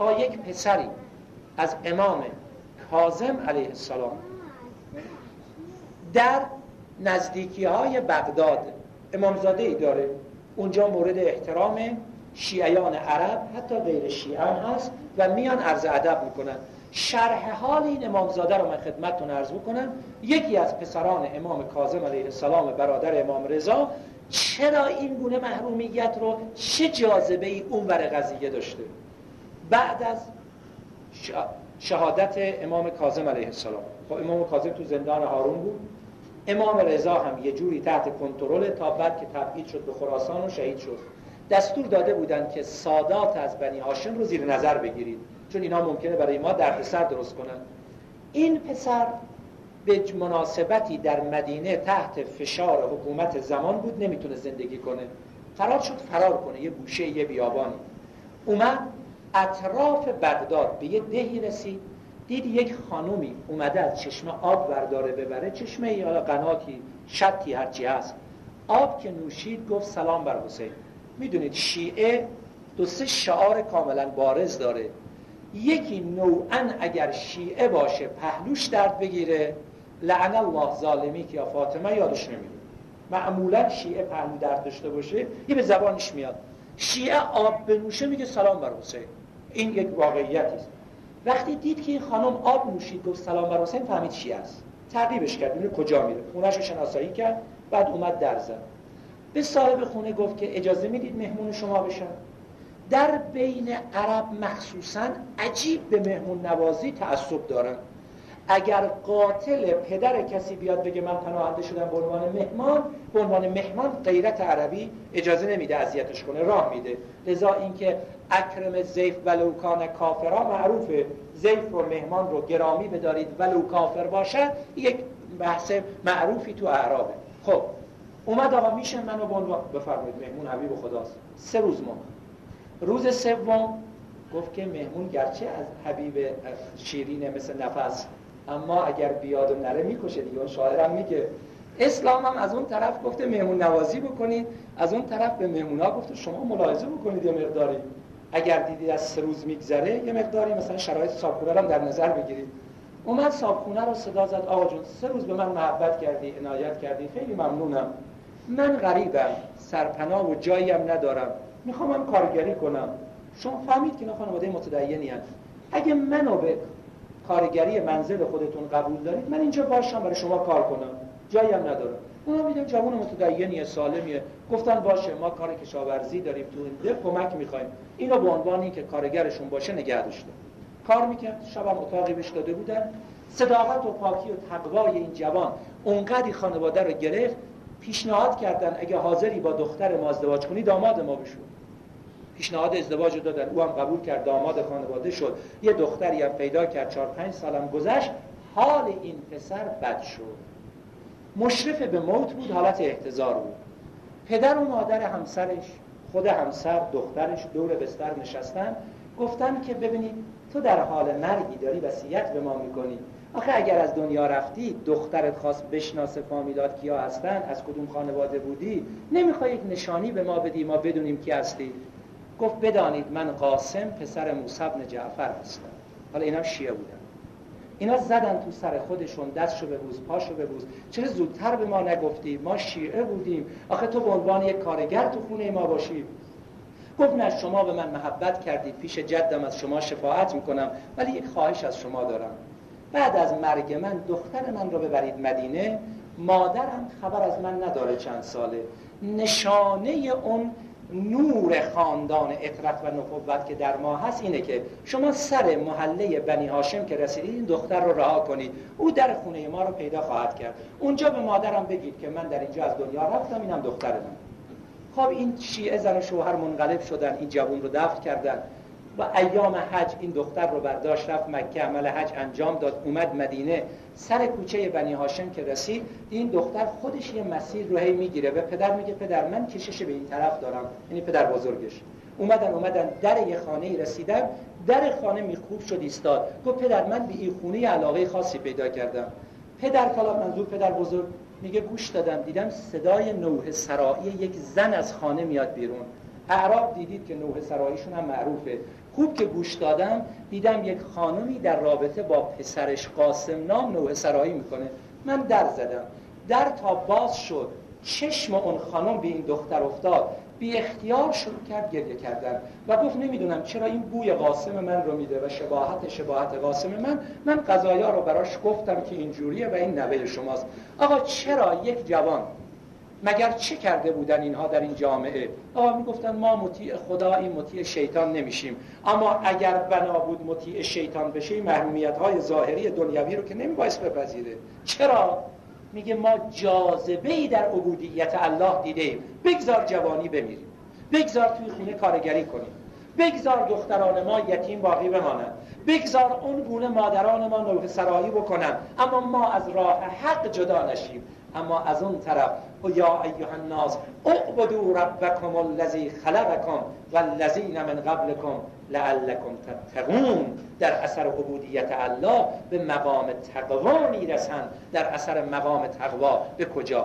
آقا یک پسری از امام کازم علیه السلام در نزدیکی های بغداد. امامزاده ای داره. اونجا مورد احترام شیعیان عرب حتی غیر شیعه هست و میان عرض ادب می‌کنن. شرح حال این امامزاده رو من خدمتتون عرض بکنم. یکی از پسران امام کاظم علیه السلام برادر امام رضا چرا این گونه محرومیت رو چه جاذبه ای اون بر قضیه داشته؟ بعد از شهادت امام کاظم علیه السلام. خب امام کاظم تو زندان هارون بود. امام رضا هم یه جوری تحت کنترل تا بعد که تبعید شد به خراسان و شهید شد. دستور داده بودند که سادات از بنی هاشم رو زیر نظر بگیرید چون اینا ممکنه برای ما در سر درست کنن. این پسر به مناسبتی در مدینه تحت فشار حکومت زمان بود نمی‌تونه زندگی کنه. قرار شد فرار کنه. یه گوشه یه بیابانی. اومد اطراف بغداد به یه دهی رسید دید یک خانومی اومده از چشمه آب برداره ببره. چشمه یا قناتی شتی هرچی هست. آب که نوشید گفت سلام بر حسین. می‌دونید شیعه دو سه شعار کاملا بارز داره. یکی نوعا اگر شیعه باشه پهلوش درد بگیره. لعن الله ظالمی که یا فاطمه یادش نمیره. معمولا شیعه پهلو درد داشته باشه یه به زبانش میاد. شیعه آب بنوشه میگه سلام بر حسین. این یک واقعیتی است. وقتی دید که این خانم آب نوشید گفت سلام بر حسین فهمید چی است. تعقیبش کرد اینو کجا میره؟ خونش رو شناسایی کرد بعد اومد در زد به صاحب خونه گفت که اجازه می‌دید مهمون شما بشن. در بین عرب مخصوصا عجیب به مهمون نوازی تعصب دارن. اگر قاتل پدر کسی بیاد بگه من پناهنده شدم به عنوان مهمان به عنوان مهمان غیرت عربی اجازه نمیده اذیتش کنه راه میده. لذا اینکه اکرم زیف ولو کان کافرا معروفه زیف رو مهمان رو گرامی بدارید ولو کافر باشه یک بحث معروفی تو اعرابه. خب اومد آقا میشه منو به عنوان بفرمایید مهمون حبیب خداست. سه روز ما روز سوم گفت که مهمون گرچه از حبیب شیرینه مثل نفس اما اگر بیاد و نره می‌کشه دیگه. اون شاعرم میگه اسلام هم از اون طرف گفته مهمون نوازی بکنید از اون طرف به مهمونا گفته شما ملاحظه بکنید یه مقداری. اگر دیدید از سه روز میگذره یه مقداری مثلا شرایط صابخونه رو در نظر بگیرید اومد صابخونه رو صدا زد آقا جون سه روز به من محبت کردی عنایت کردی خیلی ممنونم. من غریبم سرپناه و جایی هم ندارم. می‌خوام هم کارگری کنم. شما فهمید که اینا خانواده متدینی اگه منو به کارگری منزل خودتون قبول دارید من اینجا باشم برای شما کار کنم. جایی هم ندارم. اونا می‌دونم جوان متدینیه سالمیه گفتن باشه ما کار کشاورزی داریم تو این ده کمک می‌خوایم. اینو به عنوان که کارگرشون باشه نگه داشته کار می‌کرد شبم اتاقی بهش داده بودن. صداقت و پاکی و تقوای این جوان اونقدی خانواده رو گرفت پیشنهاد کردن اگه حاضری با دختر ما ازدواج کنی داماد ما بشو. پیشنهاد ازدواج دادن. او هم قبول کرد داماد خانواده شد. یه دختری هم پیدا کرد چهار پنج سالم گذشت. حال این پسر بد شد. مشرف به موت بود حالت احتضار بود. پدر و مادر همسرش خود همسر دخترش دور بستر نشستن. گفتن که ببینید تو در حال مرگی داری وصیت به ما می‌کنی. آخه اگر از دنیا رفتی دخترت خواست بشناسه فامیلات کیا هستن از کدوم خانواده بودی؟ نمی‌خوای یک نشانی به ما بدی ما بدونیم کی هستی. گفت بدانید من قاسم پسر موسی بن جعفر هستم. حالا اینم شیعه بودن. اینا زدن تو سر خودشون دستشو ببوز پاشو ببوز چرا زودتر به ما نگفتی؟ ما شیعه بودیم. آخه تو به عنوان یک کارگر تو خونه ما باشی. گفت نه شما به من محبت کردید. پیش جدم از شما شفاعت می‌کنم ولی یک خواهش از شما دارم. بعد از مرگ من دختر من رو ببرید مدینه. مادرم خبر از من نداره چند ساله. نشانه اون نور خاندان اطرت و نبوت که در ما هست اینه که شما سر محله بنی هاشم که رسیدید این دختر رو رها کنید. او در خونه ما رو پیدا خواهد کرد. اونجا به مادرم بگید که من در اینجا از دنیا رفتم اینم دختر من خب این شیعه زن و شوهر منقلب شدن این جوون رو دفت کردن. و ایام حج این دختر رو برداشت رفت مکه عمل حج انجام داد اومد مدینه. سر کوچه بنی هاشم که رسید این دختر خودش یه مسیر رو می‌گیره و پدر میگه پدر من کشش به این طرف دارم. یعنی پدر بزرگش. اومدن اومدن در یه خانه رسیدن در خانه میخوب شد ایستاد. گفت پدر من به این خونه علاقه خاصی پیدا کردم. پدر کلا منظور پدر بزرگ میگه گوش دادم دیدم صدای نوه سرایی یک زن از خانه میاد بیرون. اعراب دیدید که نوه سراییشون هم معروفه. خوب که گوش دادم دیدم یک خانمی در رابطه با پسرش قاسم نام نوع سرایی می‌کنه. من در زدم. در تا باز شد. چشم اون خانم به این دختر افتاد. بی اختیار شروع کرد گریه کردن. و گفت نمی‌دونم چرا این بوی قاسم من رو میده و شباهت شباهت قاسم من. من قضایا رو براش گفتم که اینجوریه و این نوه شماست. آقا چرا یک جوان مگر چه کرده بودن اینها در این جامعه؟ آقا می‌گفتن ما مطیع خدا این مطیع شیطان نمیشیم. اما اگر بنا بود مطیع شیطان بشه محرومیت های ظاهری دنیوی رو که نمیبایست بپذیره. چرا؟ میگه ما جاذبه ای در عبودیت الله دیده ایم بگذار جوانی بمیریم. بگذار توی خونه کارگری کنیم. بگذار دختران ما یتیم باقی بمانند. بگذار اون گونه مادران ما نوه سرایی بکنن اما ما از راه حق جدا نشیم. اما از اون طرف و یا ایها الناس اعبدوا ربکم الذی خلقکم والذین من قبلکم لعلکم تتقون. در اثر عبودیت الله به مقام تقوا می‌رسند. در اثر مقام تقوا به کجا؟